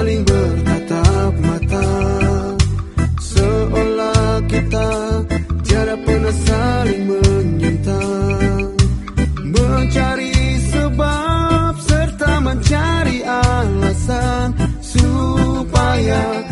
saling bertatap mata. Seolah kita tiada pernah saling menyentuh Mencari sebab serta mencari alasan Supaya